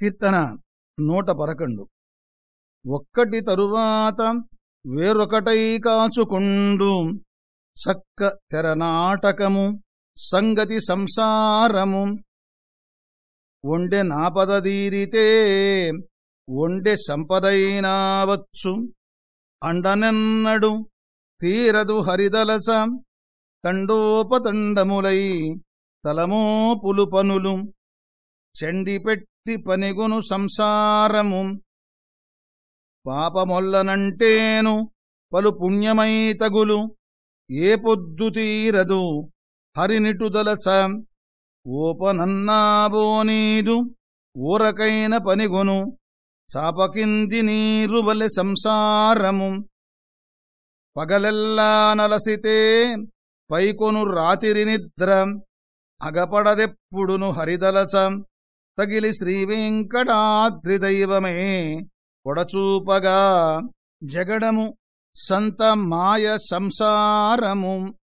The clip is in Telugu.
కీర్తన నూట పరకండు ఒక్కటి తరువాత వేరొకటై కాచుకుండు. సక్క తెరనాటకము సంగతి సంసారము. ఒండె నాపదదీరితే ఒండె సంపదైనావచ్చు. అండనెన్నడు తీరదు హరిదలచ తండోపతండములై తలమోపులు పనులు చెండిపెట్టి పనిగును సంసారము. పాపమొల్లనంటేను పలు పుణ్యమై తగులు ఏ పొద్దు తీరదు హరినిటుదలచ ఓపనన్నాబోనీదు ఊరకైన పనిగొను చాపకింది నీరు సంసారము. పగలెల్లా నలసితే పైకొను రాతిరి నిద్ర అగపడదెప్పుడును హరిదలచ తగిలి శ్రీవెంకటాద్రి దైవమే పొడచూపగా జగడము సంత మాయ సంసారము.